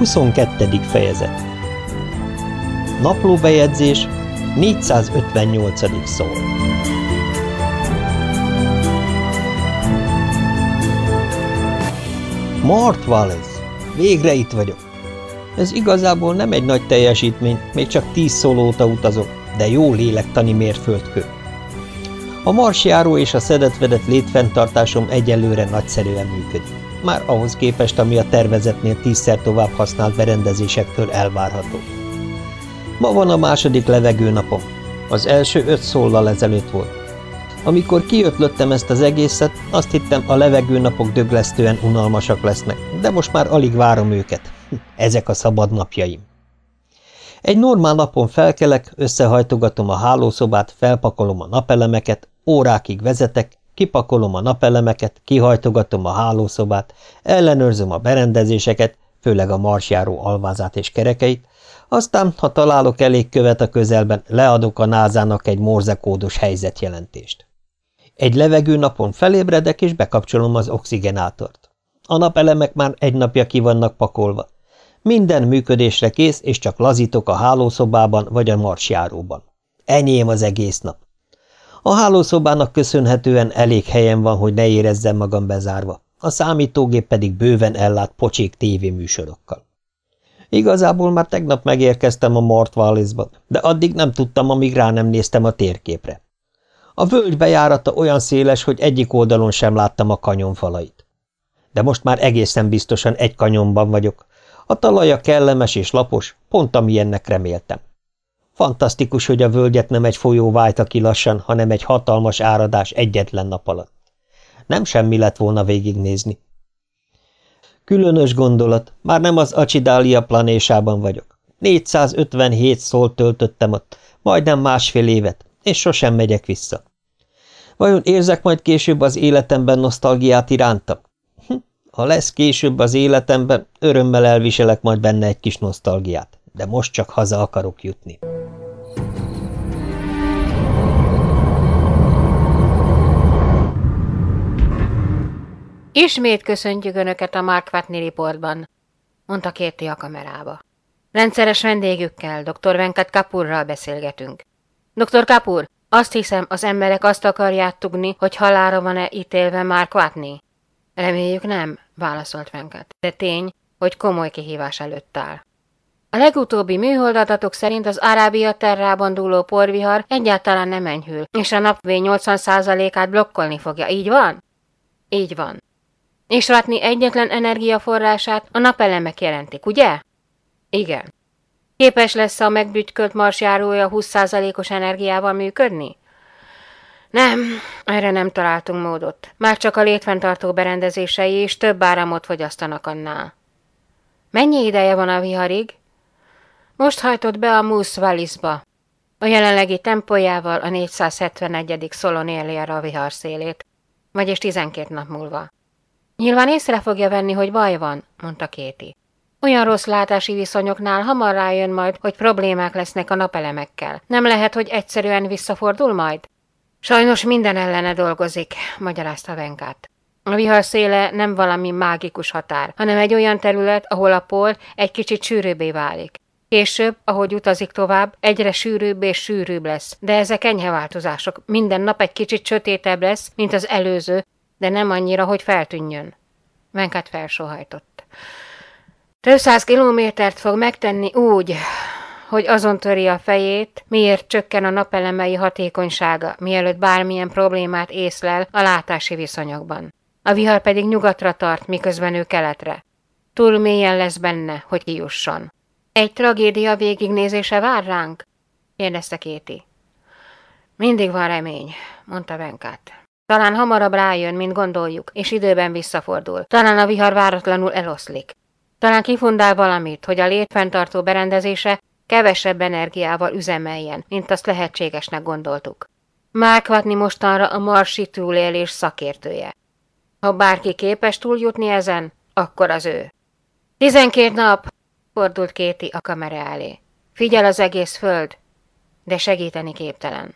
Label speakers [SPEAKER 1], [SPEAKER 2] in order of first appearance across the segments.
[SPEAKER 1] 22. fejezet Naplóbejegyzés 458. szól Mart Wallace, végre itt vagyok. Ez igazából nem egy nagy teljesítmény, még csak tíz szólóta utazok, de jó lélektani mérföldkő. A marsjáró és a szedetvedett létfenntartásom egyelőre nagyszerűen működik már ahhoz képest, ami a tervezetnél tízszer tovább használt berendezésektől elvárható. Ma van a második levegőnapom. Az első öt szóllal ezelőtt volt. Amikor kiötlöttem ezt az egészet, azt hittem, a levegőnapok döglesztően unalmasak lesznek, de most már alig várom őket. Ezek a szabad napjaim. Egy normál napon felkelek, összehajtogatom a hálószobát, felpakolom a napelemeket, órákig vezetek, kipakolom a napelemeket, kihajtogatom a hálószobát, ellenőrzöm a berendezéseket, főleg a marsjáró alvázát és kerekeit, aztán, ha találok elég követ a közelben, leadok a názának egy morzekódos helyzetjelentést. Egy levegőnapon felébredek, és bekapcsolom az oxigenátort. A napelemek már egy napja ki vannak pakolva. Minden működésre kész, és csak lazítok a hálószobában vagy a marsjáróban. Enyém az egész nap. A hálószobának köszönhetően elég helyen van, hogy ne érezzem magam bezárva, a számítógép pedig bőven ellát pocsék tévéműsorokkal. Igazából már tegnap megérkeztem a Mort de addig nem tudtam, amíg rá nem néztem a térképre. A völgy bejárata olyan széles, hogy egyik oldalon sem láttam a kanyonfalait. De most már egészen biztosan egy kanyonban vagyok. A talaja kellemes és lapos, pont amilyennek reméltem. Fantasztikus, hogy a völgyet nem egy folyó vájta ki lassan, hanem egy hatalmas áradás egyetlen nap alatt. Nem semmi lett volna végignézni. Különös gondolat, már nem az Acidália planésában vagyok. 457 szólt töltöttem ott, majdnem másfél évet, és sosem megyek vissza. Vajon érzek majd később az életemben nosztalgiát iránta? Hm, ha lesz később az életemben, örömmel elviselek majd benne egy kis nosztalgiát, de most csak haza akarok jutni.
[SPEAKER 2] Ismét köszöntjük Önöket a Mark Watney Reportban, mondta Kérti a kamerába. Rendszeres vendégükkel, dr. Venkat Kapurral beszélgetünk. Dr. Kapur, azt hiszem, az emberek azt akarják tudni, hogy halára van-e ítélve Mark Watney. Reméljük nem, válaszolt Venkat, de tény, hogy komoly kihívás előtt áll. A legutóbbi műholdadatok szerint az Arábia terrában dúló porvihar egyáltalán nem enyhül, és a napvény 80%-át blokkolni fogja, így van? Így van. És látni egyetlen energiaforrását a napelemek jelentik, ugye? Igen. Képes lesz a megbütykölt marsjárója 20%-os energiával működni? Nem, erre nem találtunk módot. Már csak a létfenntartó berendezései is több áramot fogyasztanak annál. Mennyi ideje van a viharig? Most hajtott be a Moose Wallisba. A jelenlegi tempójával a 471. szolon éli a vihar szélét, vagyis 12 nap múlva. Nyilván észre fogja venni, hogy baj van, mondta Kéti. Olyan rossz látási viszonyoknál hamar rájön majd, hogy problémák lesznek a napelemekkel. Nem lehet, hogy egyszerűen visszafordul majd? Sajnos minden ellene dolgozik, magyarázta Venkát. A vihar széle nem valami mágikus határ, hanem egy olyan terület, ahol a pol egy kicsit sűrűbbé válik. Később, ahogy utazik tovább, egyre sűrűbb és sűrűbb lesz, de ezek enyhe változások. Minden nap egy kicsit sötétebb lesz, mint az előző, de nem annyira, hogy feltűnjön. Venkát felsóhajtott. Több száz kilométert fog megtenni úgy, hogy azon töri a fejét, miért csökken a napelemei hatékonysága, mielőtt bármilyen problémát észlel a látási viszonyokban. A vihar pedig nyugatra tart, miközben ő keletre. Túl mélyen lesz benne, hogy kijusson. Egy tragédia végignézése vár ránk? kérdezte Kéti. Mindig van remény, mondta Venkát. Talán hamarabb rájön, mint gondoljuk, és időben visszafordul. Talán a vihar váratlanul eloszlik. Talán kifundál valamit, hogy a létfenntartó berendezése kevesebb energiával üzemeljen, mint azt lehetségesnek gondoltuk. Mark Watney mostanra a marsi túlélés szakértője. Ha bárki képes túljutni ezen, akkor az ő. Tizenkét nap, fordult Kéti a kamera elé. Figyel az egész föld, de segíteni képtelen.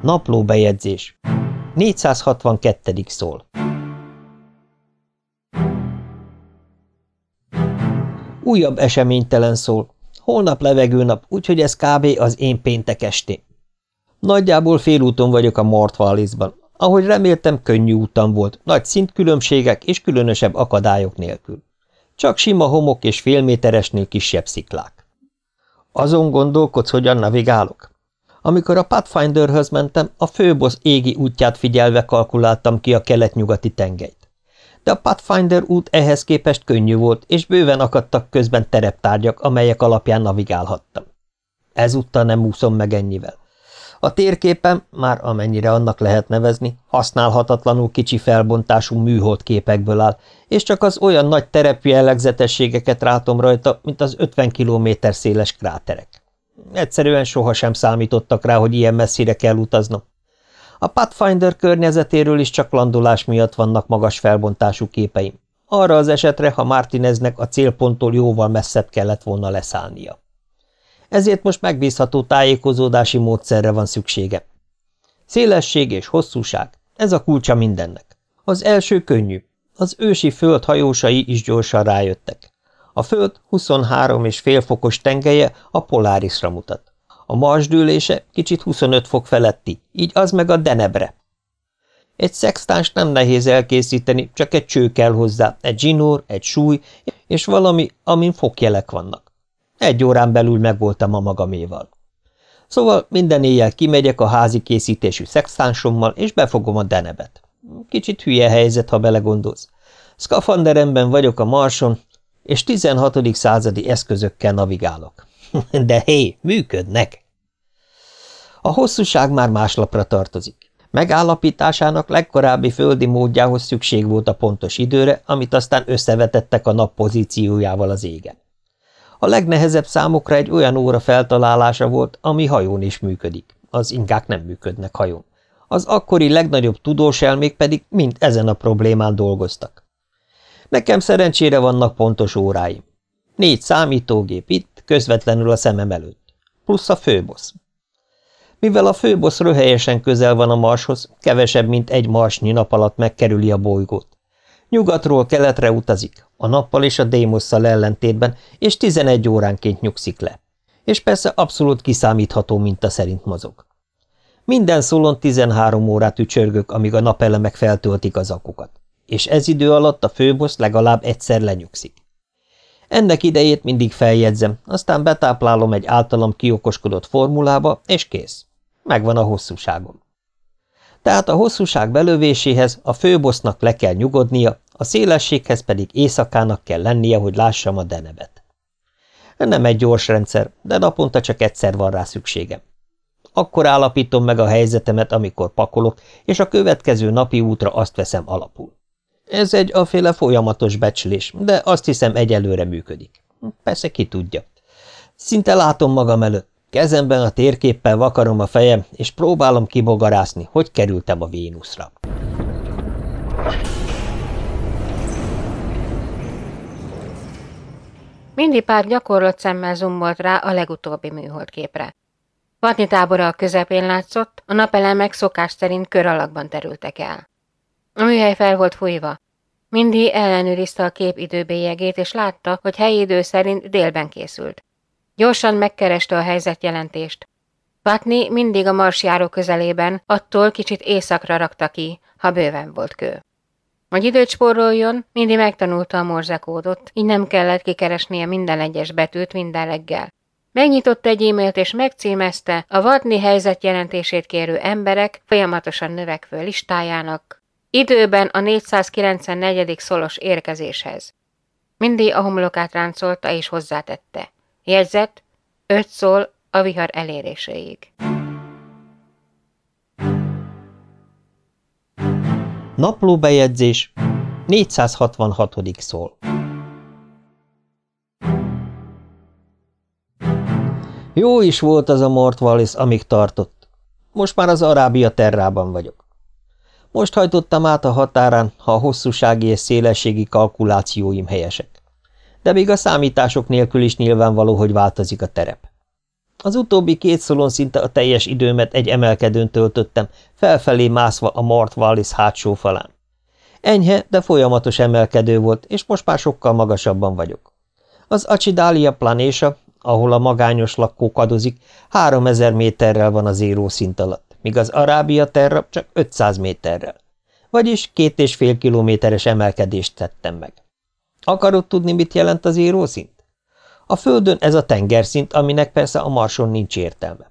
[SPEAKER 1] Naplóbejegyzés 462. szól Újabb eseménytelen szól. Holnap levegőnap, úgyhogy ez kb. az én péntek estém. Nagyjából félúton vagyok a Mort Wallisban. Ahogy reméltem, könnyű útam volt, nagy szintkülönbségek és különösebb akadályok nélkül. Csak sima homok és félméteresnél kisebb sziklák. Azon gondolkodsz, hogyan navigálok? Amikor a Pathfinderhöz mentem, a főbosz égi útját figyelve kalkuláltam ki a kelet-nyugati tengelyt. De a Pathfinder út ehhez képest könnyű volt, és bőven akadtak közben tereptárgyak, amelyek alapján navigálhattam. Ezúttal nem úszom meg ennyivel. A térképen, már amennyire annak lehet nevezni, használhatatlanul kicsi felbontású műhold képekből áll, és csak az olyan nagy terep jellegzetességeket rátom rajta, mint az 50 kilométer széles kráterek. Egyszerűen sohasem számítottak rá, hogy ilyen messzire kell utaznom. A Pathfinder környezetéről is csak landolás miatt vannak magas felbontású képeim. Arra az esetre, ha Martineznek a célponttól jóval messzebb kellett volna leszállnia ezért most megbízható tájékozódási módszerre van szüksége. Szélesség és hosszúság, ez a kulcsa mindennek. Az első könnyű, az ősi föld hajósai is gyorsan rájöttek. A föld 23 és fél fokos tengelye a Polarisra mutat. A Mars kicsit 25 fok feletti, így az meg a Denebre. Egy szextáns nem nehéz elkészíteni, csak egy cső kell hozzá, egy zsinór, egy súly, és valami, amin fokjelek vannak. Egy órán belül megvoltam a magaméval. Szóval minden éjjel kimegyek a házi készítésű szextánsommal, és befogom a denebet. Kicsit hülye helyzet, ha belegondolsz. Szkafanderemben vagyok a marson, és 16. századi eszközökkel navigálok. De hé, működnek! A hosszúság már más lapra tartozik. Megállapításának legkorábbi földi módjához szükség volt a pontos időre, amit aztán összevetettek a nap pozíciójával az égen. A legnehezebb számokra egy olyan óra feltalálása volt, ami hajón is működik. Az ingák nem működnek hajón. Az akkori legnagyobb tudós elmék pedig mind ezen a problémán dolgoztak. Nekem szerencsére vannak pontos óráim. Négy számítógép itt, közvetlenül a szemem előtt. Plusz a főbosz. Mivel a főbosz röhelyesen közel van a marshoz, kevesebb, mint egy marsnyi nap alatt megkerüli a bolygót. Nyugatról keletre utazik, a nappal és a démosszal ellentétben, és 11 óránként nyugszik le. És persze abszolút kiszámítható minta szerint mozog. Minden szólon 13 órát ücsörgök, amíg a napelemek feltöltik az akukat, és ez idő alatt a főbosz legalább egyszer lenyugszik. Ennek idejét mindig feljegyzem, aztán betáplálom egy általam kiokoskodott formulába, és kész. Megvan a hosszúságom. Tehát a hosszúság belövéséhez a főbosznak le kell nyugodnia, a szélességhez pedig éjszakának kell lennie, hogy lássam a denebet. Nem egy gyors rendszer, de naponta csak egyszer van rá szükségem. Akkor állapítom meg a helyzetemet, amikor pakolok, és a következő napi útra azt veszem alapul. Ez egy aféle folyamatos becslés, de azt hiszem egyelőre működik. Persze ki tudja. Szinte látom magam előtt. Kezemben a térképpel vakarom a fejem, és próbálom kibogarászni, hogy kerültem a Vénuszra.
[SPEAKER 2] Mindig pár gyakorlott szemmel zumbolt rá a legutóbbi műholdképre. Vatni tábora a közepén látszott, a napelemek szokás szerint kör alakban terültek el. A műhely fel volt fújva. Mindig ellenőrizte a kép időbélyegét, és látta, hogy helyi idő szerint délben készült. Gyorsan megkereste a helyzetjelentést. Vatni mindig a marsjáró közelében, attól kicsit északra rakta ki, ha bőven volt kő. Hogy időt spóroljon, mindig megtanulta a morzekódot, így nem kellett kikeresnie minden egyes betűt minden reggel. Megnyitotta egy e-mailt és megcímezte a Vatni helyzetjelentését kérő emberek folyamatosan növekvő listájának, időben a 494. szolos érkezéshez. Mindig a homlokát ráncolta és hozzátette. Jegyzet, öt szól a vihar eléréséig.
[SPEAKER 1] Naplóbejegyzés 466. szól Jó is volt az a Mort Wallis, amíg tartott. Most már az Arábia terrában vagyok. Most hajtottam át a határán, ha a hosszúsági és szélességi kalkulációim helyesek. De még a számítások nélkül is nyilvánvaló, hogy változik a terep. Az utóbbi két szolon szinte a teljes időmet egy emelkedőn töltöttem, felfelé mászva a Mort Wallis hátsó falán. Enyhe, de folyamatos emelkedő volt, és most már sokkal magasabban vagyok. Az Acidalia planésa, ahol a magányos lakó kadozik, 3000 méterrel van az éró szint alatt, míg az Arábia terra csak 500 méterrel. Vagyis két és fél kilométeres emelkedést tettem meg. Akarod tudni, mit jelent az érószint? A Földön ez a tengerszint, aminek persze a Marson nincs értelme.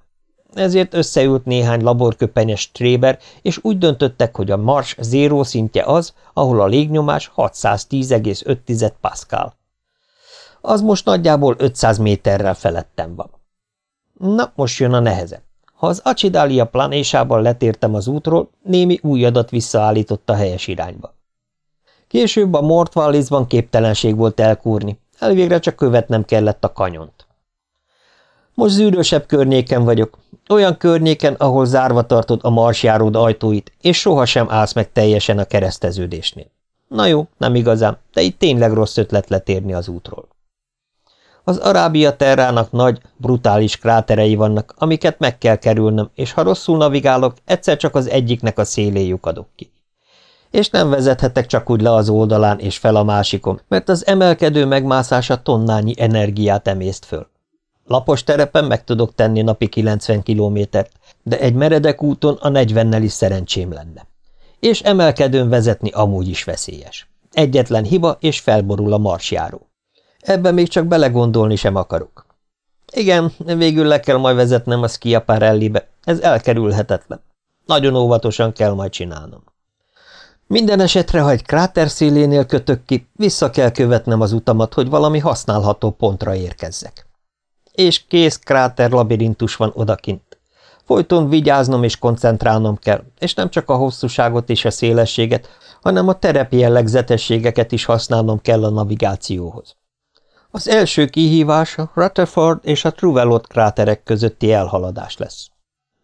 [SPEAKER 1] Ezért összeült néhány laborköpenyes tréber, és úgy döntöttek, hogy a Mars zéró szintje az, ahol a légnyomás 610,5 pascal. Az most nagyjából 500 méterrel felettem van. Na, most jön a neheze. Ha az Acidalia planésában letértem az útról, némi új adat visszaállított a helyes irányba. Később a Mort Wallisban képtelenség volt elkúrni, elvégre csak követnem kellett a kanyont. Most zűrösebb környéken vagyok, olyan környéken, ahol zárva tartod a marsjáród ajtóit, és sohasem állsz meg teljesen a kereszteződésnél. Na jó, nem igazán, de itt tényleg rossz ötlet letérni az útról. Az Arábia terrának nagy, brutális kráterei vannak, amiket meg kell kerülnöm, és ha rosszul navigálok, egyszer csak az egyiknek a széléjük adok ki és nem vezethetek csak úgy le az oldalán és fel a másikon, mert az emelkedő megmászása tonnányi energiát emészt föl. Lapos terepen meg tudok tenni napi 90 kilométert, de egy meredek úton a 40-nel is szerencsém lenne. És emelkedőn vezetni amúgy is veszélyes. Egyetlen hiba, és felborul a marsjáró. Ebben még csak belegondolni sem akarok. Igen, végül le kell majd vezetnem a Schiaparelli-be, ez elkerülhetetlen. Nagyon óvatosan kell majd csinálnom. Minden esetre, ha egy kráter szélénél kötök ki, vissza kell követnem az utamat, hogy valami használható pontra érkezzek. És kész kráter labirintus van odakint. Folyton vigyáznom és koncentrálnom kell, és nem csak a hosszúságot és a szélességet, hanem a terepi jellegzetességeket is használnom kell a navigációhoz. Az első kihívás a Rutherford és a Truvelot kráterek közötti elhaladás lesz.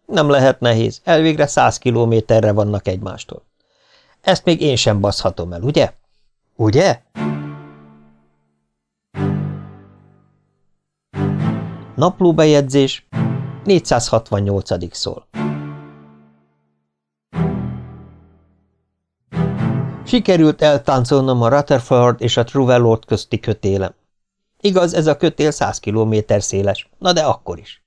[SPEAKER 1] Nem lehet nehéz, elvégre száz kilométerre vannak egymástól. Ezt még én sem baszhatom el, ugye? Ugye? Naplóbejegyzés 468. szól. Sikerült eltáncolnom a Rutherford és a Truvellort közti kötélem. Igaz, ez a kötél száz kilométer széles, na de akkor is.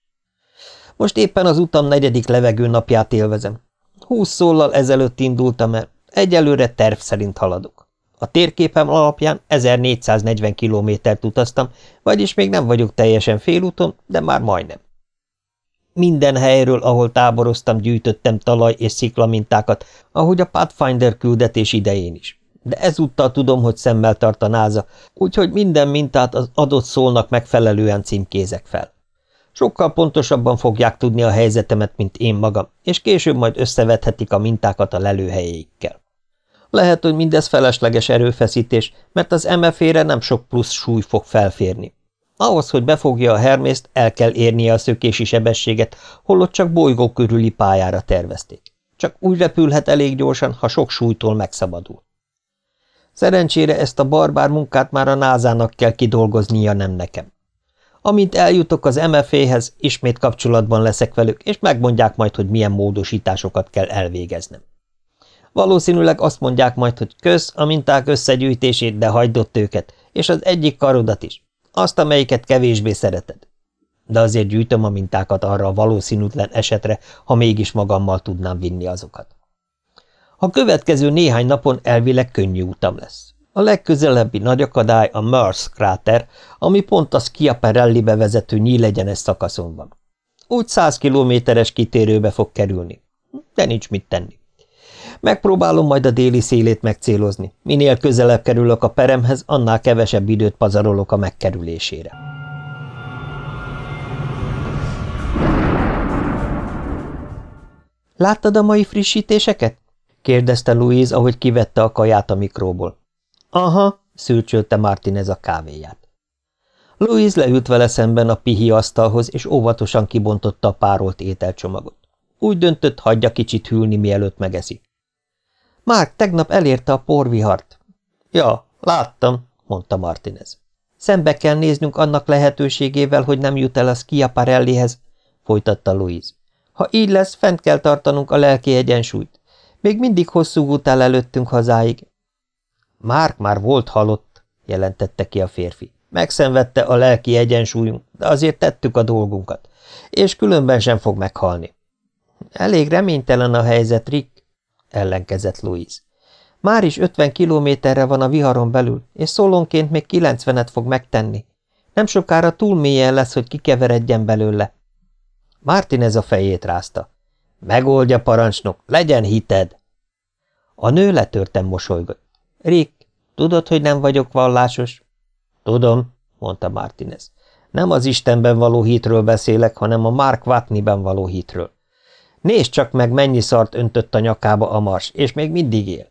[SPEAKER 1] Most éppen az utam negyedik levegő napját élvezem. Húsz szóllal ezelőtt indultam el, Egyelőre terv szerint haladok. A térképem alapján 1440 kilométert utaztam, vagyis még nem vagyok teljesen félúton, de már majdnem. Minden helyről, ahol táboroztam, gyűjtöttem talaj- és sziklamintákat, ahogy a Pathfinder küldetés idején is. De ezúttal tudom, hogy szemmel tart a náza, úgyhogy minden mintát az adott szólnak megfelelően címkézek fel. Sokkal pontosabban fogják tudni a helyzetemet, mint én magam, és később majd összevethetik a mintákat a lelőhelyeikkel. Lehet, hogy mindez felesleges erőfeszítés, mert az MF-ére nem sok plusz súly fog felférni. Ahhoz, hogy befogja a Hermészt, el kell érnie a szökési sebességet, holott csak bolygó körüli pályára tervezték. Csak úgy repülhet elég gyorsan, ha sok súlytól megszabadul. Szerencsére ezt a barbár munkát már a názának kell kidolgoznia, nem nekem. Amint eljutok az MF-hez, ismét kapcsolatban leszek velük, és megmondják majd, hogy milyen módosításokat kell elvégeznem. Valószínűleg azt mondják majd, hogy kösz a minták összegyűjtését, de hagydott őket, és az egyik karodat is, azt, amelyiket kevésbé szereted. De azért gyűjtöm a mintákat arra a valószínűtlen esetre, ha mégis magammal tudnám vinni azokat. A következő néhány napon elvileg könnyű utam lesz. A legközelebbi nagy akadály a Mars kráter, ami pont a Schiaparelli-be vezető nyílegyenes szakaszon van. Úgy száz kilométeres kitérőbe fog kerülni, de nincs mit tenni. Megpróbálom majd a déli szélét megcélozni. Minél közelebb kerülök a peremhez, annál kevesebb időt pazarolok a megkerülésére. Láttad a mai frissítéseket? Kérdezte Louise, ahogy kivette a kaját a mikróból. Aha, szürcsölte Martinez a kávéját. Louise leült vele szemben a pihi asztalhoz, és óvatosan kibontotta a párolt ételcsomagot. Úgy döntött, hagyja kicsit hűlni, mielőtt megeszi. Márk tegnap elérte a porvihart. Ja, láttam, mondta Martinez. Szembe kell néznünk annak lehetőségével, hogy nem jut el a Schiaparellihez, folytatta Louise. Ha így lesz, fent kell tartanunk a lelki egyensúlyt. Még mindig hosszú út áll előttünk hazáig. Márk már volt halott, jelentette ki a férfi. Megszenvedte a lelki egyensúlyunk, de azért tettük a dolgunkat, és különben sem fog meghalni. Elég reménytelen a helyzet, Rick, ellenkezett Louise. Már is ötven kilométerre van a viharon belül, és szólonként még kilencvenet fog megtenni. Nem sokára túl mélyen lesz, hogy kikeveredjen belőle. Martin ez a fejét rázta. Megoldja, parancsnok, legyen hited! A nő letörtem mosolygott. Rick, tudod, hogy nem vagyok vallásos? Tudom, mondta Martinez. Nem az Istenben való hitről beszélek, hanem a Mark Watney-ben való hitről. Nézd csak meg, mennyi szart öntött a nyakába a mars, és még mindig él.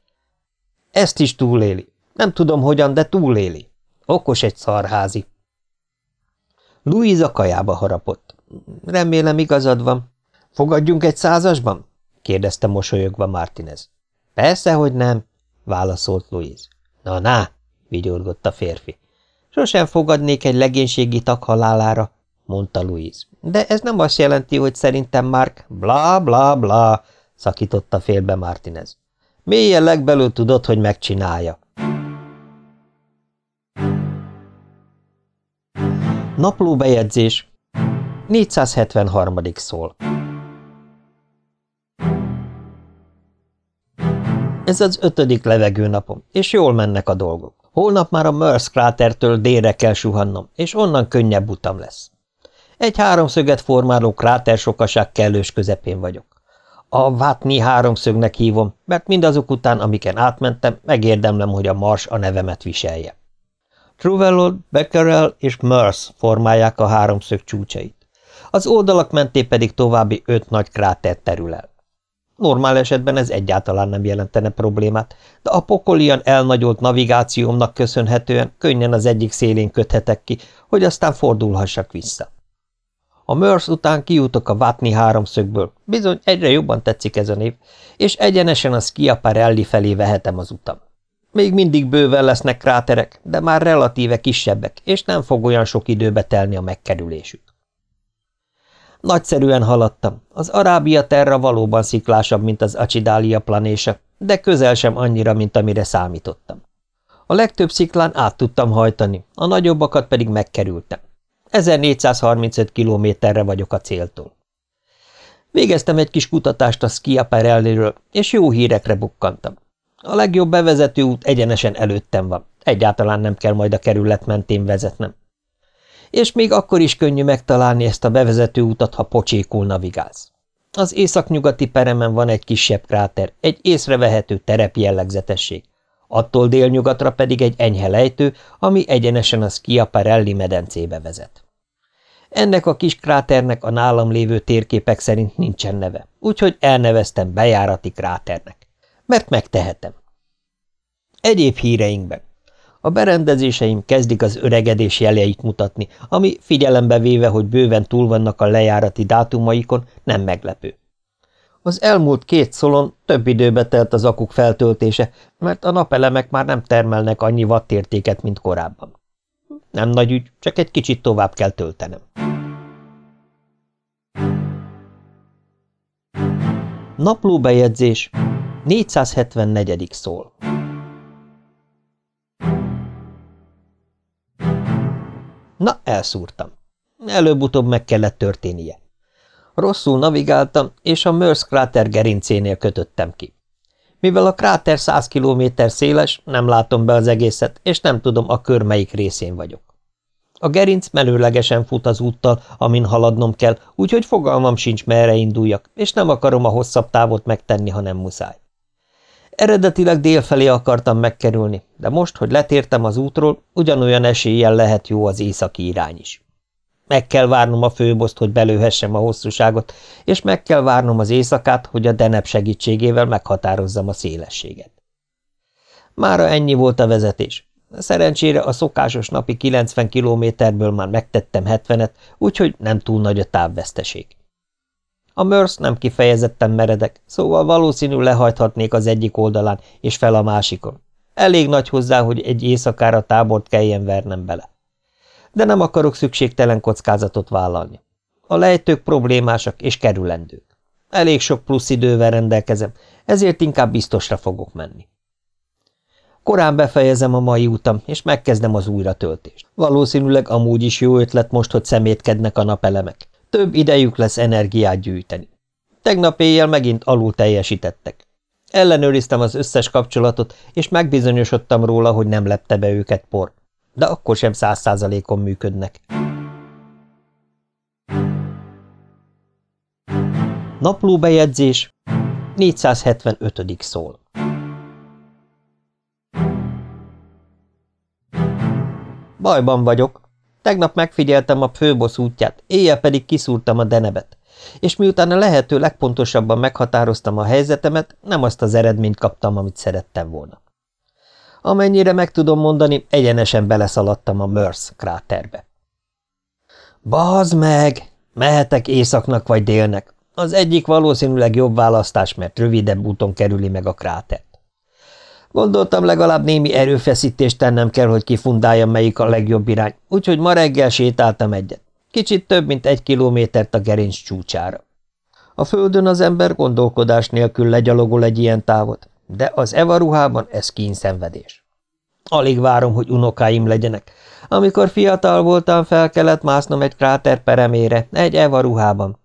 [SPEAKER 1] Ezt is túléli. Nem tudom hogyan, de túléli. Okos egy szarházi. Louisa kajába harapott. Remélem igazad van. Fogadjunk egy százasban? kérdezte mosolyogva Martinez. Persze, hogy nem, válaszolt Louise. Na, na, vigyorgott a férfi. Sosem fogadnék egy legénységi tag halálára, mondta Louise. De ez nem azt jelenti, hogy szerintem Mark bla bla bla, szakította félbe Martinez. Mélyen legbelül tudod, hogy megcsinálja. Naplóbejegyzés 473. szól Ez az ötödik levegőnapom, és jól mennek a dolgok. Holnap már a Mers krátertől délre kell suhannom, és onnan könnyebb utam lesz. Egy háromszöget formáló kráter sokaság kellős közepén vagyok. A Watney háromszögnek hívom, mert mindazok után, amiken átmentem, megérdemlem, hogy a Mars a nevemet viselje. Truvelot, Becquerel és Mers formálják a háromszög csúcsait. Az oldalak mentén pedig további öt nagy kráter terül el. Normál esetben ez egyáltalán nem jelentene problémát, de a pokolian elnagyolt navigációmnak köszönhetően könnyen az egyik szélén köthetek ki, hogy aztán fordulhassak vissza. A Mörs után kijutok a Vatni háromszögből, bizony egyre jobban tetszik ez a név, és egyenesen a Schiaparelli felé vehetem az utam. Még mindig bőven lesznek kráterek, de már relatíve kisebbek, és nem fog olyan sok időbe telni a megkerülésük. Nagyszerűen haladtam. Az Arábia terra valóban sziklásabb, mint az Acidália planése, de közel sem annyira, mint amire számítottam. A legtöbb sziklán át tudtam hajtani, a nagyobbakat pedig megkerültem. 1435 kilométerre vagyok a céltól. Végeztem egy kis kutatást a Schiaparelliről, és jó hírekre bukkantam. A legjobb bevezető út egyenesen előttem van, egyáltalán nem kell majd a kerület mentén vezetnem és még akkor is könnyű megtalálni ezt a bevezető utat, ha pocsékul navigálsz. Az északnyugati peremen van egy kisebb kráter, egy észrevehető terep jellegzetesség. Attól délnyugatra pedig egy enyhe lejtő, ami egyenesen a Schiaparelli medencébe vezet. Ennek a kis kráternek a nálam lévő térképek szerint nincsen neve, úgyhogy elneveztem bejárati kráternek. Mert megtehetem. Egyéb híreinkben. A berendezéseim kezdik az öregedés jeljeit mutatni, ami figyelembe véve, hogy bőven túl vannak a lejárati dátumaikon, nem meglepő. Az elmúlt két szolon több időbe telt az akuk feltöltése, mert a napelemek már nem termelnek annyi wattértéket, mint korábban. Nem nagy ügy, csak egy kicsit tovább kell töltenem. Naplóbejegyzés 474. szól Na, elszúrtam. Előbb-utóbb meg kellett történnie. Rosszul navigáltam, és a Mörs kráter gerincénél kötöttem ki. Mivel a kráter száz kilométer széles, nem látom be az egészet, és nem tudom, a kör melyik részén vagyok. A gerinc menőlegesen fut az úttal, amin haladnom kell, úgyhogy fogalmam sincs, merre induljak, és nem akarom a hosszabb távot megtenni, ha nem muszáj. Eredetileg délfelé akartam megkerülni, de most, hogy letértem az útról, ugyanolyan eséllyel lehet jó az északi irány is. Meg kell várnom a főboszt, hogy belőhessem a hosszúságot, és meg kell várnom az éjszakát, hogy a denep segítségével meghatározzam a szélességet. Mára ennyi volt a vezetés. Szerencsére a szokásos napi 90 kilométerből már megtettem 70-et, úgyhogy nem túl nagy a távveszteség. A Mörs nem kifejezetten meredek, szóval valószínű lehajthatnék az egyik oldalán és fel a másikon. Elég nagy hozzá, hogy egy éjszakára tábort kelljen vernem bele. De nem akarok szükségtelen kockázatot vállalni. A lejtők problémásak és kerülendők. Elég sok plusz idővel rendelkezem, ezért inkább biztosra fogok menni. Korán befejezem a mai utam, és megkezdem az újratöltést. Valószínűleg amúgy is jó ötlet most, hogy szemétkednek a napelemek. Több idejük lesz energiát gyűjteni. Tegnap éjjel megint alul teljesítettek. Ellenőriztem az összes kapcsolatot, és megbizonyosodtam róla, hogy nem lepte be őket por. De akkor sem száz százalékon működnek. Naplóbejegyzés 475. szól. Bajban vagyok. Tegnap megfigyeltem a főbosz útját, éjjel pedig kiszúrtam a denebet. És miután a lehető legpontosabban meghatároztam a helyzetemet, nem azt az eredményt kaptam, amit szerettem volna. Amennyire meg tudom mondani, egyenesen beleszaladtam a Mörs kráterbe. Bazd meg! Mehetek északnak vagy délnek. Az egyik valószínűleg jobb választás, mert rövidebb úton kerüli meg a krátert. Gondoltam, legalább némi erőfeszítést tennem kell, hogy kifundáljam, melyik a legjobb irány, úgyhogy ma reggel sétáltam egyet. Kicsit több, mint egy kilométert a gerinc csúcsára. A földön az ember gondolkodás nélkül legyalogol egy ilyen távot, de az Eva ruhában ez kínszenvedés. Alig várom, hogy unokáim legyenek. Amikor fiatal voltam, fel kellett másznom egy kráter peremére, egy Eva ruhában.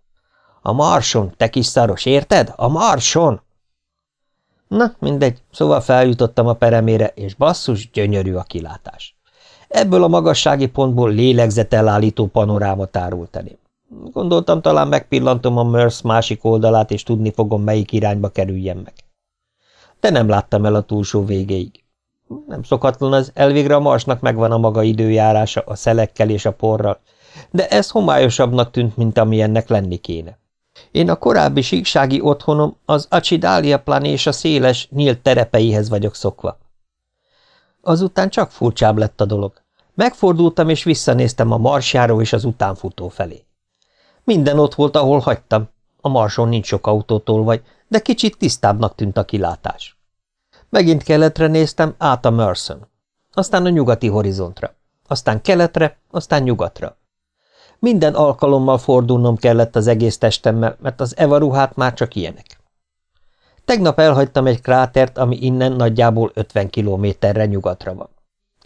[SPEAKER 1] A marson, te kis szaros, érted? A marson! Na, mindegy, szóval feljutottam a peremére, és basszus, gyönyörű a kilátás. Ebből a magassági pontból lélegzetelállító panoráma árult elém. Gondoltam, talán megpillantom a Mörs másik oldalát, és tudni fogom, melyik irányba kerüljem meg. De nem láttam el a túlsó végéig. Nem szokatlan az, elvégre a marsnak megvan a maga időjárása a szelekkel és a porral, de ez homályosabbnak tűnt, mint amilyennek lenni kéne. Én a korábbi síksági otthonom az Acidália a széles, nyílt terepeihez vagyok szokva. Azután csak furcsább lett a dolog. Megfordultam és visszanéztem a marsjáról és az utánfutó felé. Minden ott volt, ahol hagytam. A marson nincs sok autótól vagy, de kicsit tisztábbnak tűnt a kilátás. Megint keletre néztem, át a Merson, aztán a nyugati horizontra, aztán keletre, aztán nyugatra. Minden alkalommal fordulnom kellett az egész testemmel, mert az Eva ruhát már csak ilyenek. Tegnap elhagytam egy krátert, ami innen nagyjából 50 kilométerre nyugatra van.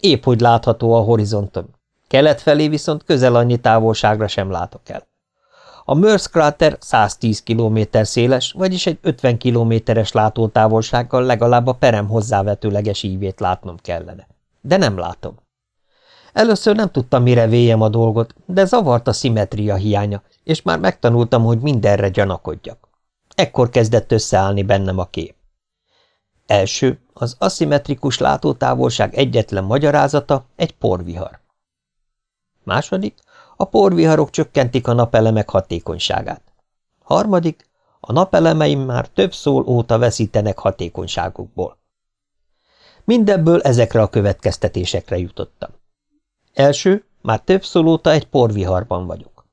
[SPEAKER 1] Épp hogy látható a horizonton. Kelet felé viszont közel annyi távolságra sem látok el. A Mörs kráter 110 kilométer széles, vagyis egy 50 kilométeres látótávolsággal legalább a perem hozzávetőleges ívét látnom kellene. De nem látom. Először nem tudtam, mire véjem a dolgot, de zavart a szimetria hiánya, és már megtanultam, hogy mindenre gyanakodjak. Ekkor kezdett összeállni bennem a kép. Első, az aszimmetrikus látótávolság egyetlen magyarázata egy porvihar. Második, a porviharok csökkentik a napelemek hatékonyságát. Harmadik, a napelemeim már több szól óta veszítenek hatékonyságukból. Mindebből ezekre a következtetésekre jutottam. Első, már több szólóta egy porviharban vagyok.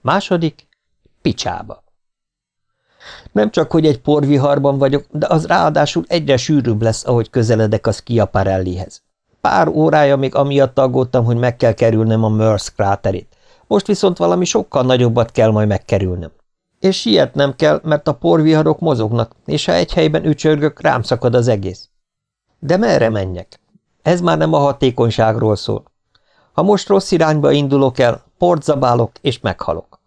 [SPEAKER 1] Második, picsába. Nem csak, hogy egy porviharban vagyok, de az ráadásul egyre sűrűbb lesz, ahogy közeledek a Schiaparellihez. Pár órája még amiatt aggódtam, hogy meg kell kerülnem a Mörs kráterét. Most viszont valami sokkal nagyobbat kell majd megkerülnöm. És sietnem kell, mert a porviharok mozognak, és ha egy helyben ücsörgök, rám szakad az egész. De merre menjek? Ez már nem a hatékonyságról szól. Ha most rossz irányba indulok el, port zabálok és meghalok.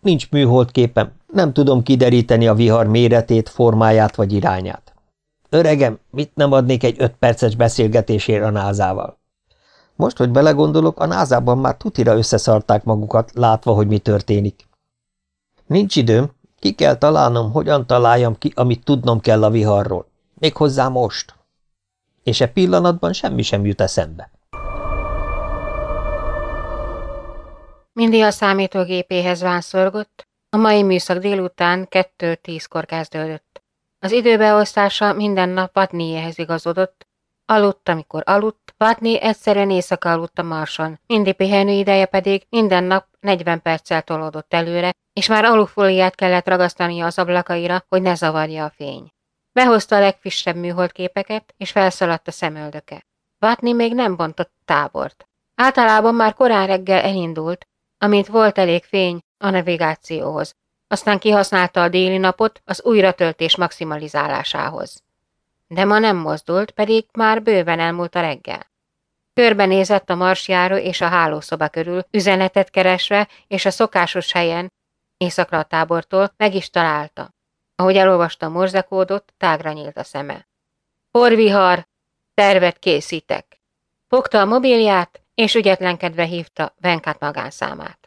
[SPEAKER 1] Nincs műholdképem, nem tudom kideríteni a vihar méretét, formáját vagy irányát. Öregem, mit nem adnék egy öt perces beszélgetésére a názával? Most, hogy belegondolok, a názában már tutira összeszarták magukat, látva, hogy mi történik. Nincs időm, ki kell találnom, hogyan találjam ki, amit tudnom kell a viharról. Méghozzá most. És e pillanatban semmi sem jut eszembe.
[SPEAKER 2] Mindig a számítógépéhez vánszorgott, a mai műszak délután 2.10-kor kezdődött. Az időbeosztása minden nap Patniehez igazodott, Aludt, amikor aludt, Vatni egyszerűen éjszaka aludt a marson, Indi pihenő ideje pedig minden nap 40 perccel tolódott előre, és már alufóliát kellett ragasztania az ablakaira, hogy ne zavarja a fény. Behozta a legfrissebb műholdképeket, és felszaladt a szemöldöke. Vatni még nem bontott tábort. Általában már korán reggel elindult, amint volt elég fény a navigációhoz, aztán kihasználta a déli napot az újratöltés maximalizálásához. De ma nem mozdult, pedig már bőven elmúlt a reggel. Körbenézett a marsjáró és a hálószoba körül, üzenetet keresve, és a szokásos helyen, északra a tábortól, meg is találta. Ahogy elolvasta a morzekódot, tágra nyílt a szeme. Porvihar, tervet készítek. Fogta a mobilját, és ügyetlenkedve hívta Venkát magánszámát.